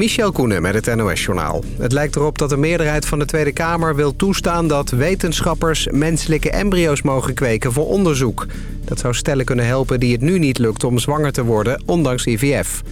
Michel Koenen met het NOS-journaal. Het lijkt erop dat de meerderheid van de Tweede Kamer wil toestaan... dat wetenschappers menselijke embryo's mogen kweken voor onderzoek. Dat zou stellen kunnen helpen die het nu niet lukt om zwanger te worden, ondanks IVF.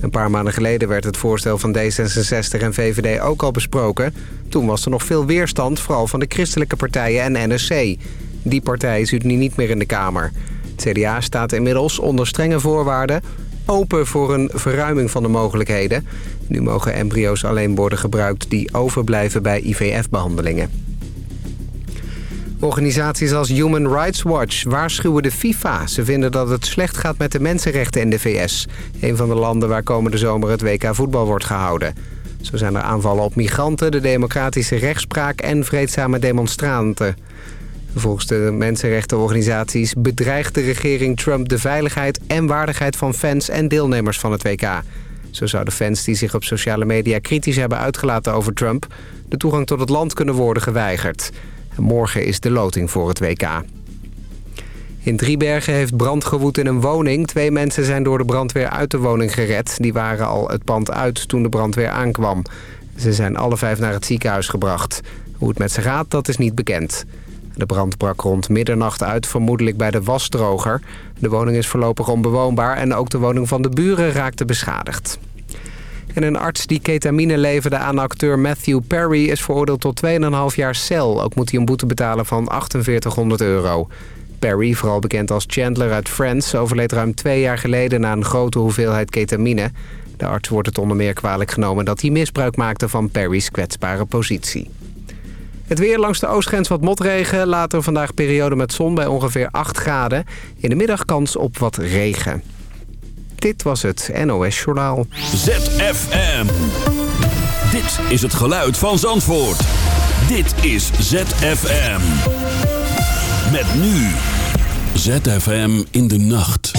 Een paar maanden geleden werd het voorstel van D66 en VVD ook al besproken. Toen was er nog veel weerstand, vooral van de christelijke partijen en NSC. Die partij zit nu niet meer in de Kamer. Het CDA staat inmiddels onder strenge voorwaarden open voor een verruiming van de mogelijkheden. Nu mogen embryo's alleen worden gebruikt die overblijven bij IVF-behandelingen. Organisaties als Human Rights Watch waarschuwen de FIFA. Ze vinden dat het slecht gaat met de mensenrechten in de VS. Een van de landen waar komende zomer het WK voetbal wordt gehouden. Zo zijn er aanvallen op migranten, de democratische rechtspraak en vreedzame demonstranten. Volgens de mensenrechtenorganisaties bedreigt de regering Trump de veiligheid en waardigheid van fans en deelnemers van het WK. Zo zouden fans die zich op sociale media kritisch hebben uitgelaten over Trump... de toegang tot het land kunnen worden geweigerd. Morgen is de loting voor het WK. In Driebergen heeft brand gewoed in een woning. Twee mensen zijn door de brandweer uit de woning gered. Die waren al het pand uit toen de brandweer aankwam. Ze zijn alle vijf naar het ziekenhuis gebracht. Hoe het met ze gaat, dat is niet bekend. De brand brak rond middernacht uit, vermoedelijk bij de wasdroger. De woning is voorlopig onbewoonbaar en ook de woning van de buren raakte beschadigd. En een arts die ketamine leverde aan acteur Matthew Perry... is veroordeeld tot 2,5 jaar cel. Ook moet hij een boete betalen van 4800 euro. Perry, vooral bekend als Chandler uit Friends... overleed ruim twee jaar geleden na een grote hoeveelheid ketamine. De arts wordt het onder meer kwalijk genomen... dat hij misbruik maakte van Perry's kwetsbare positie. Het weer langs de oostgrens wat motregen. Later vandaag periode met zon bij ongeveer 8 graden. In de middag kans op wat regen. Dit was het NOS Journaal. ZFM. Dit is het geluid van Zandvoort. Dit is ZFM. Met nu. ZFM in de nacht.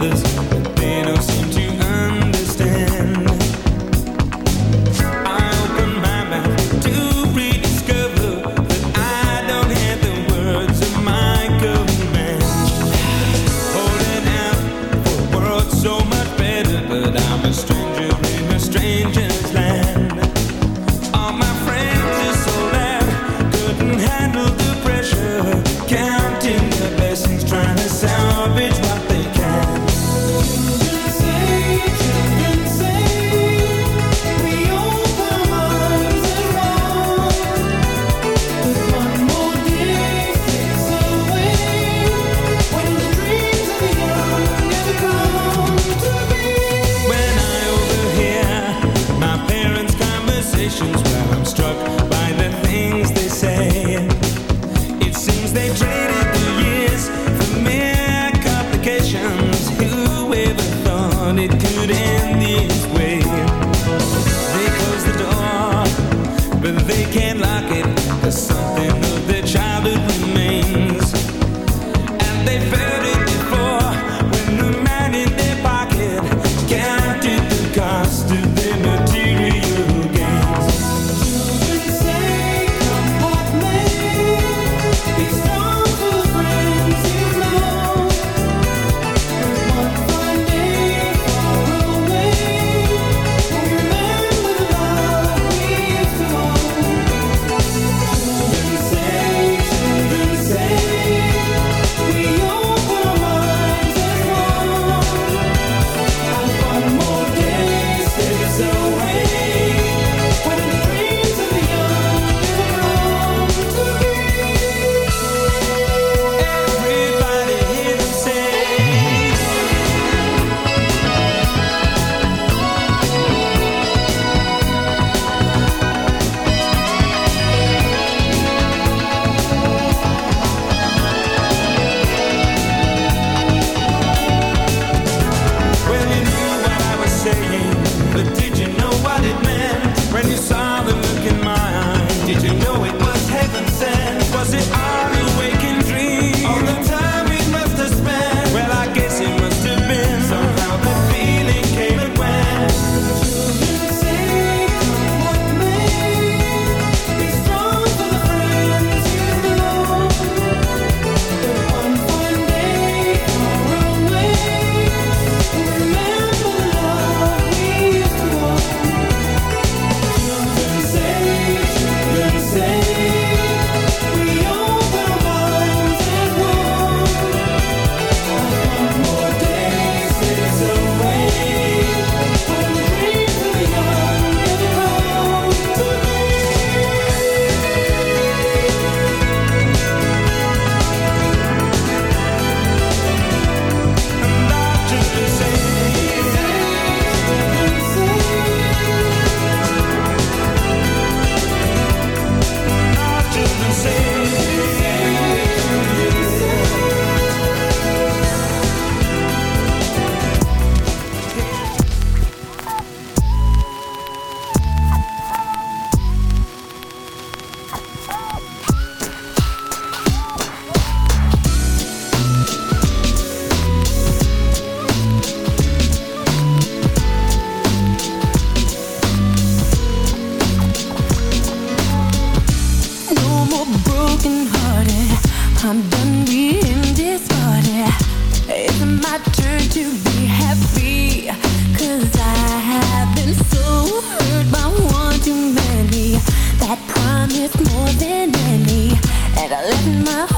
this. I'm done being disorder It's my turn to be I have been so hurt by one too many. That promised more than any. And I let my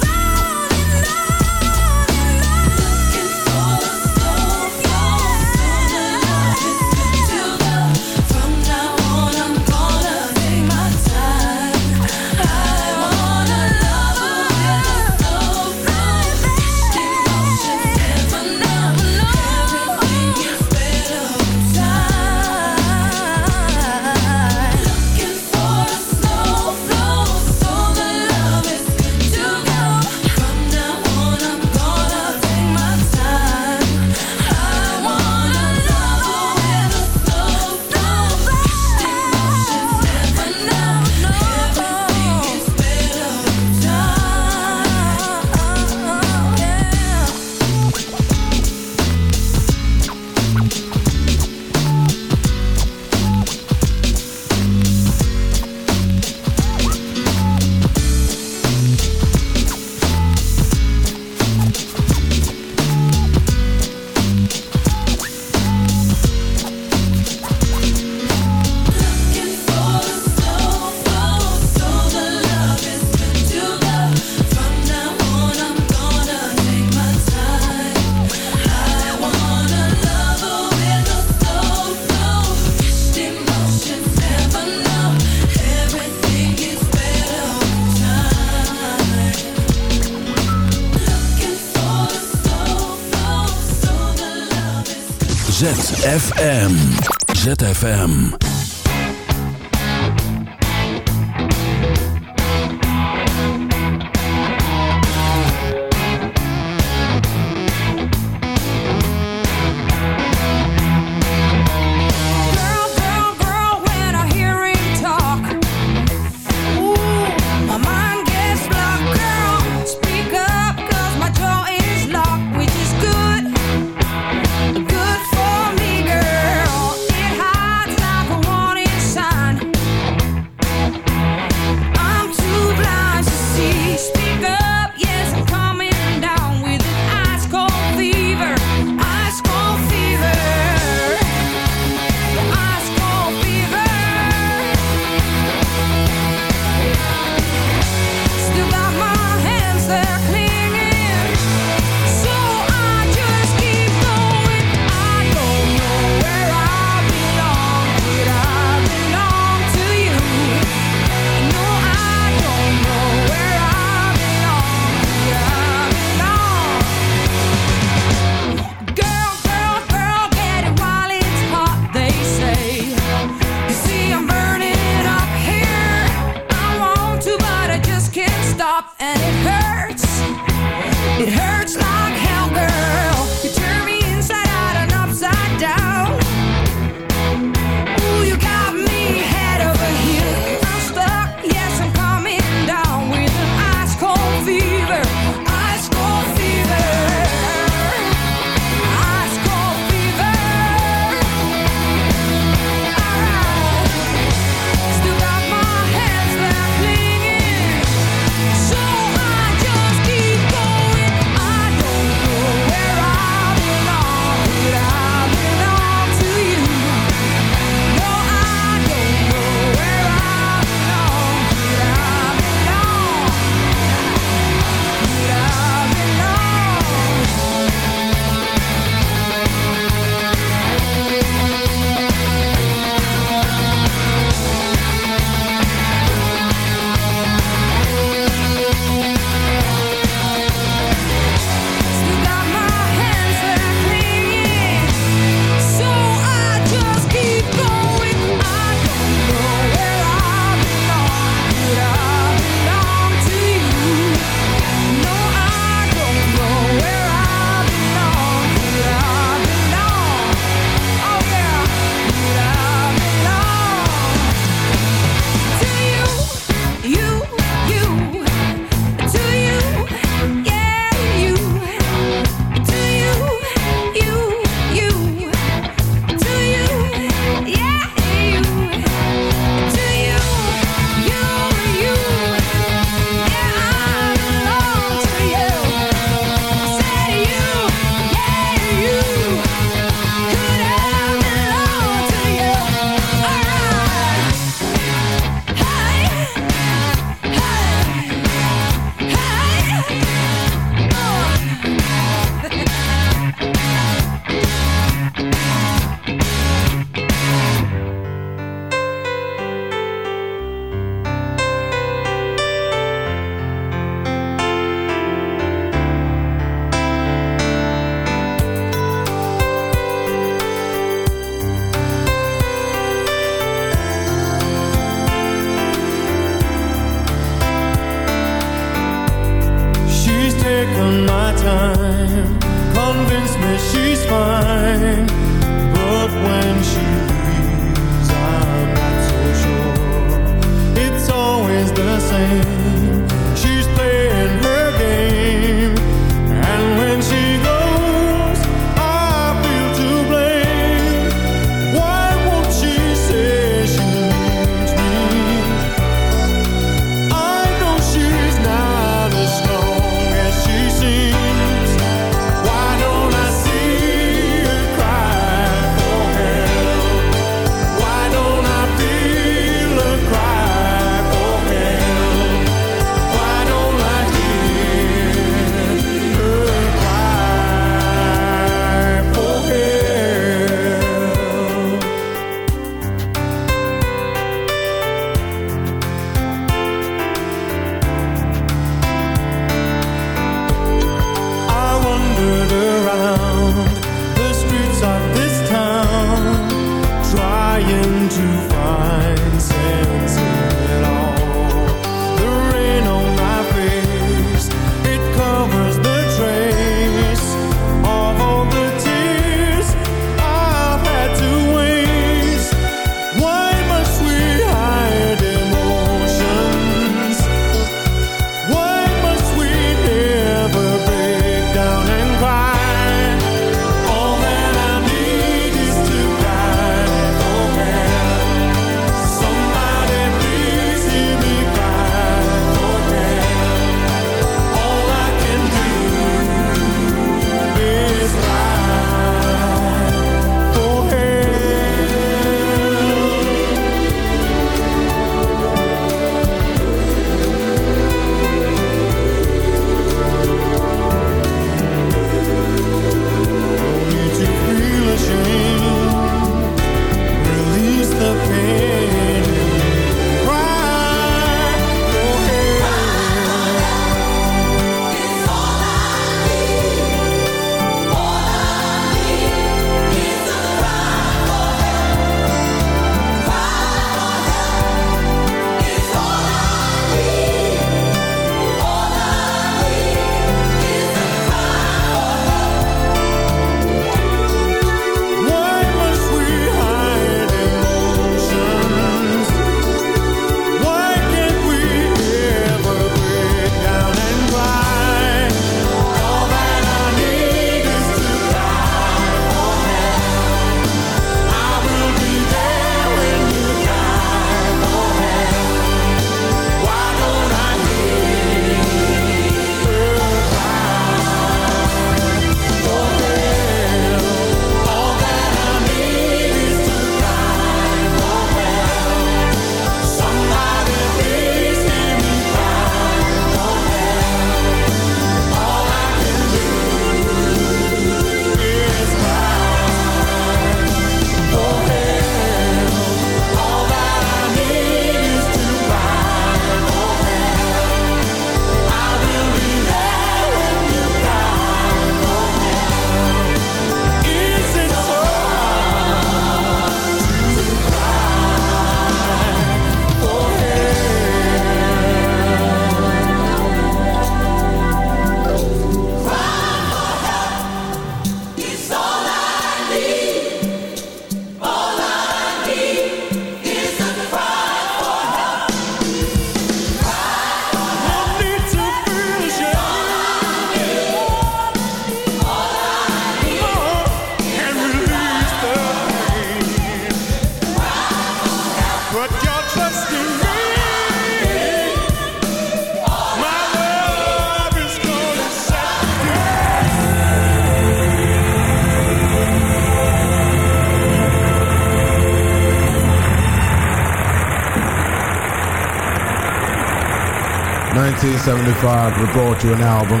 1975, we brought you an album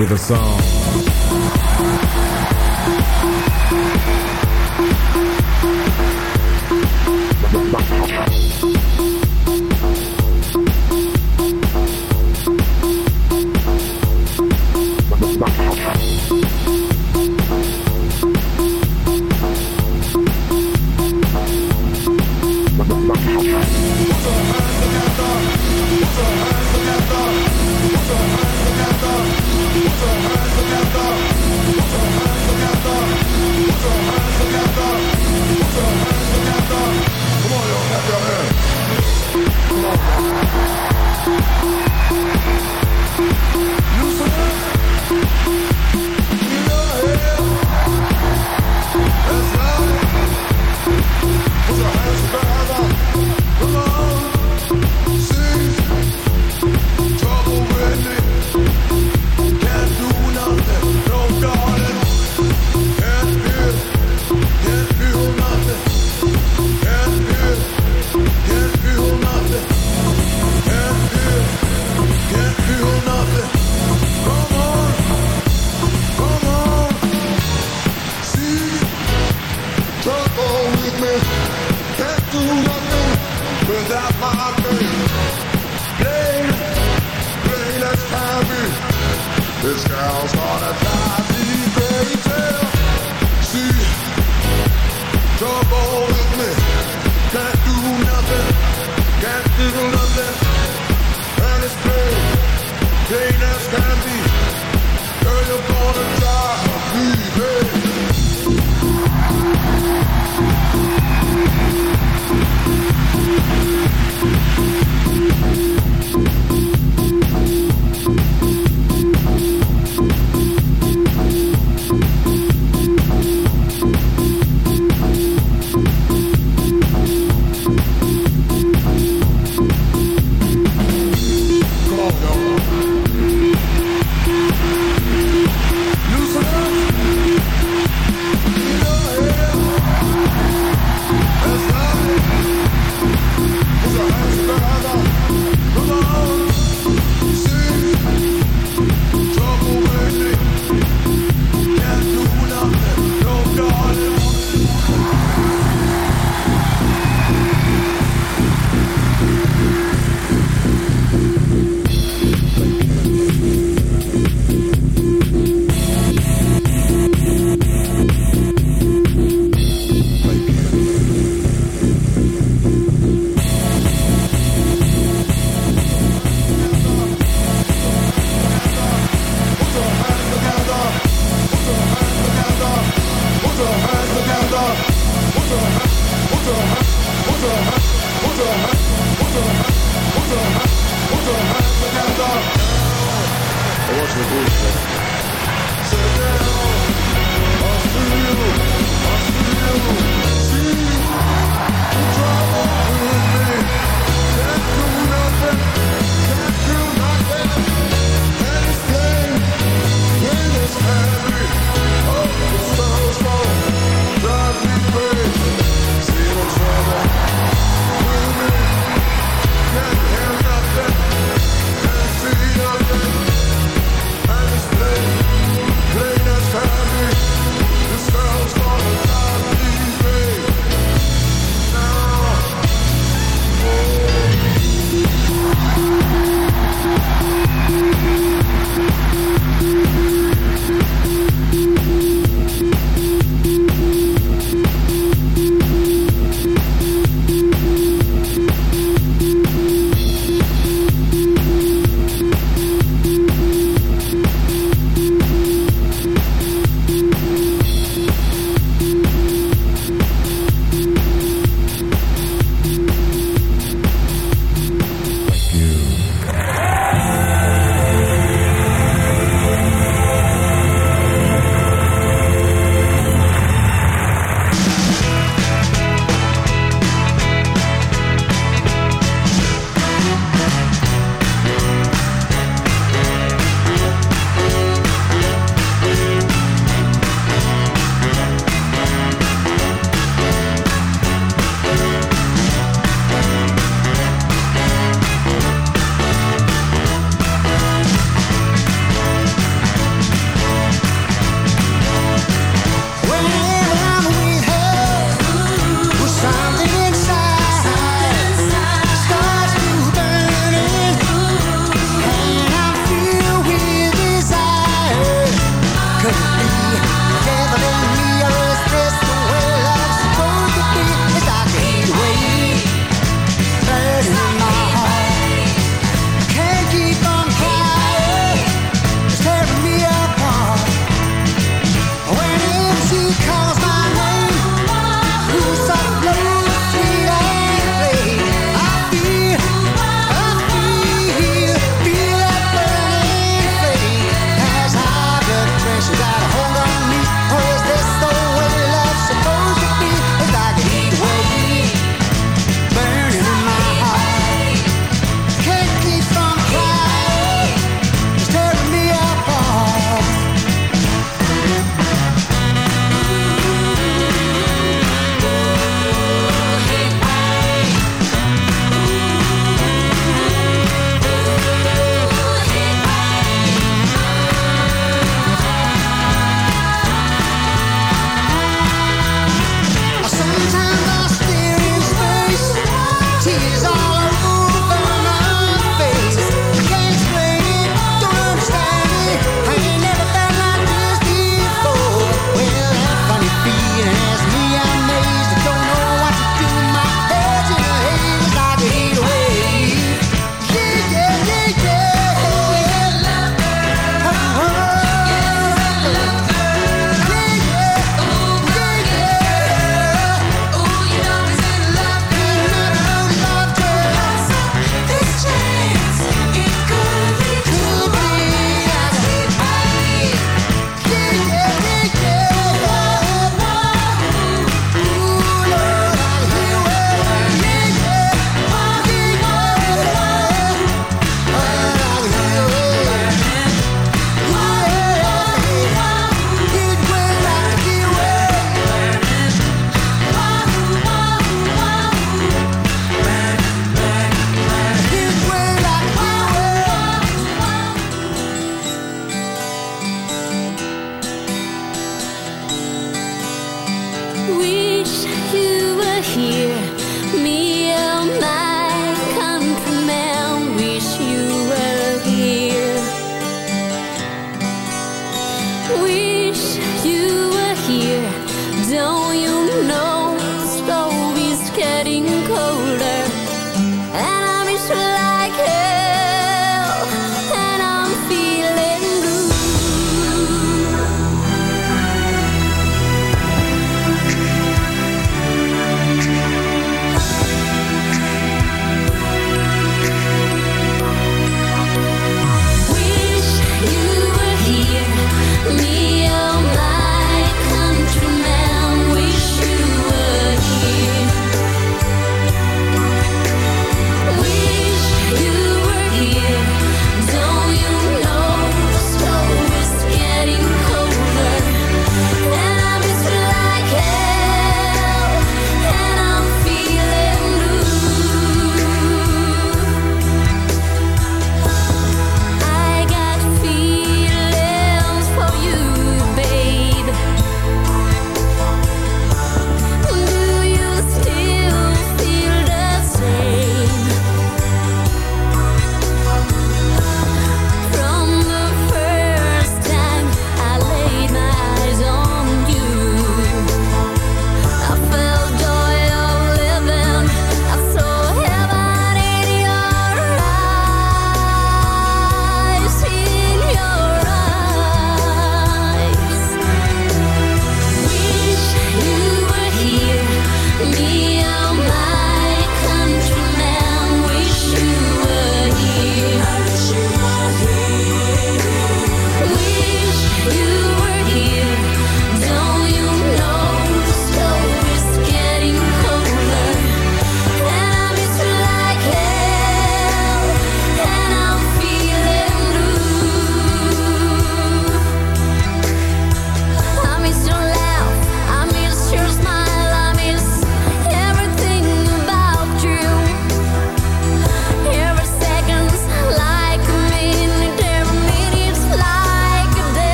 with a song. Every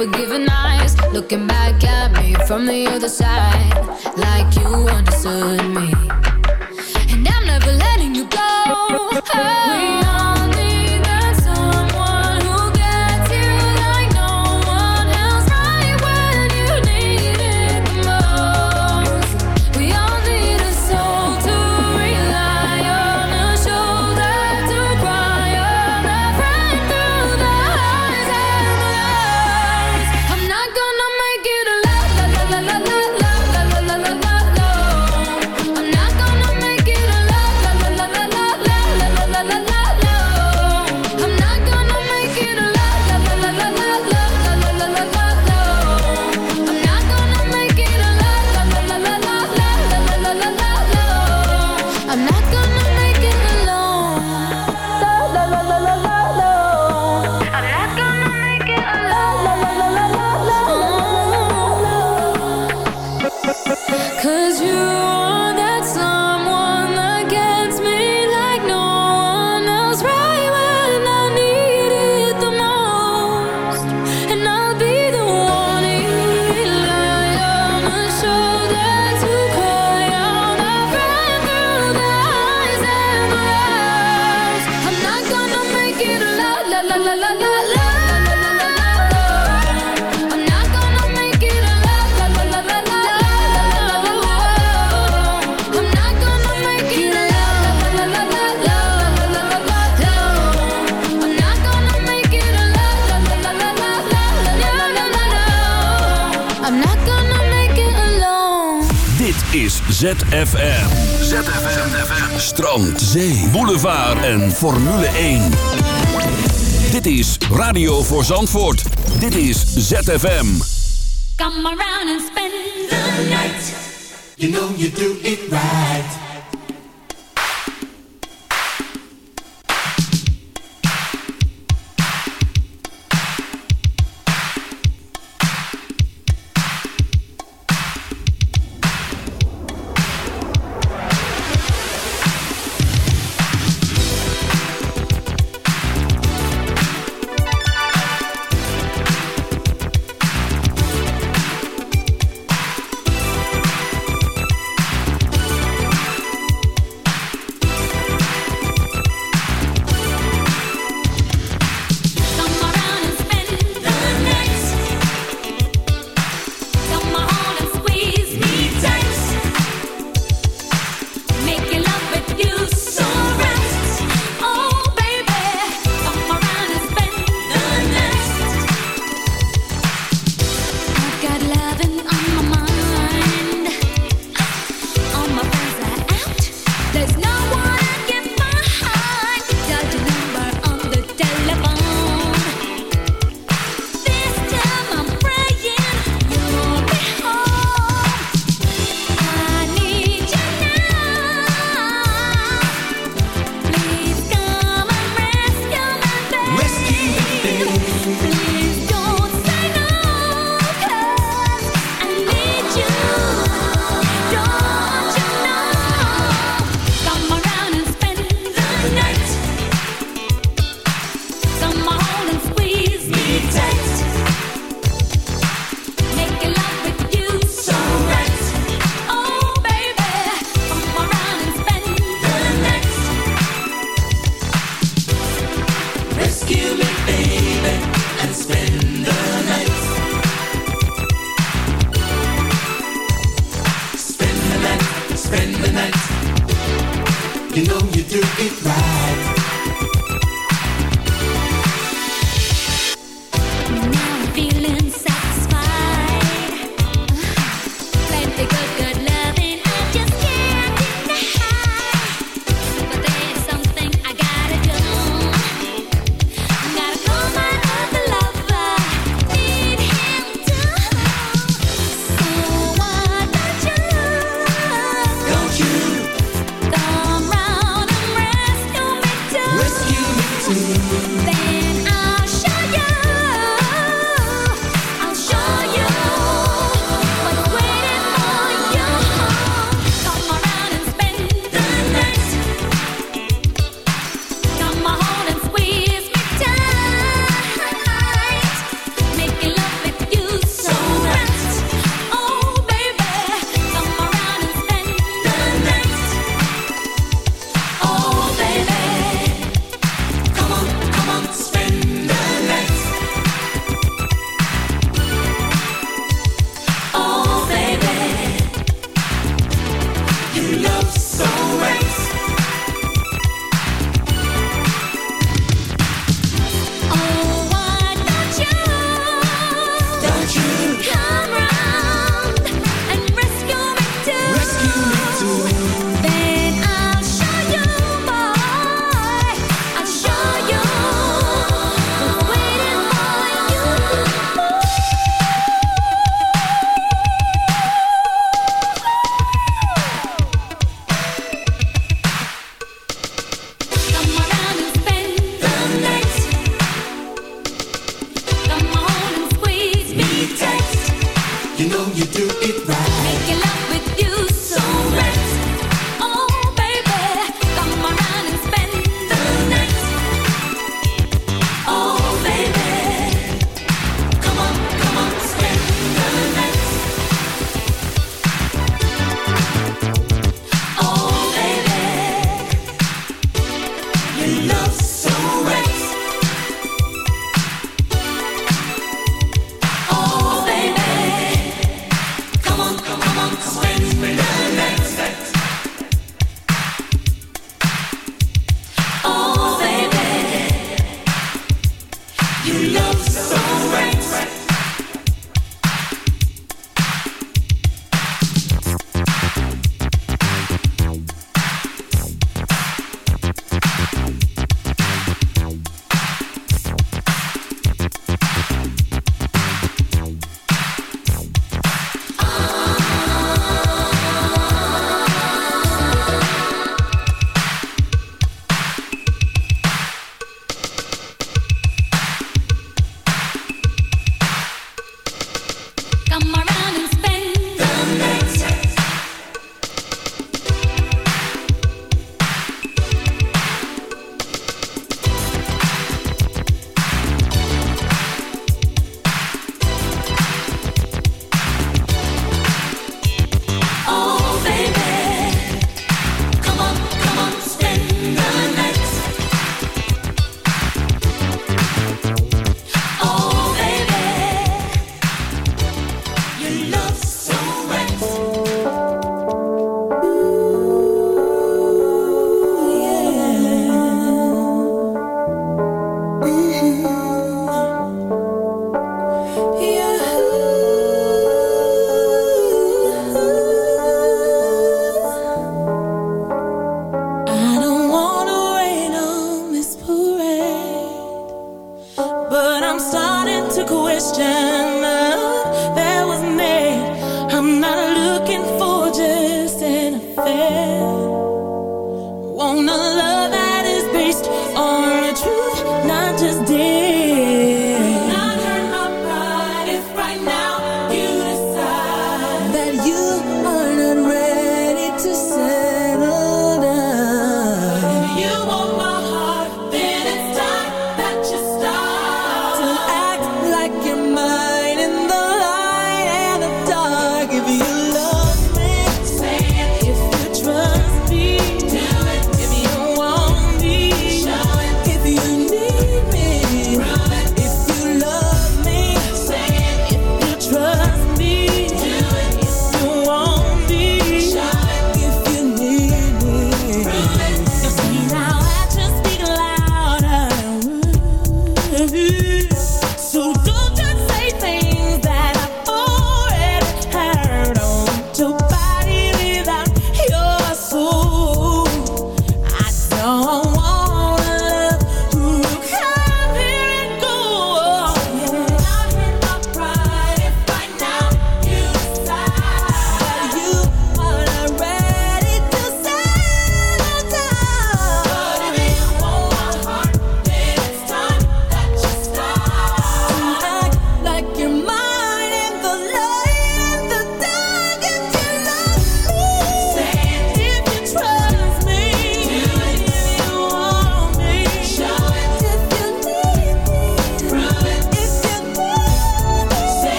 Forgiven eyes looking back at me from the other side, like you understand. ZFM. ZFM. Strand, zee, boulevard en Formule 1. Dit is Radio voor Zandvoort. Dit is ZFM. Come around and spend the night. You know you do it right.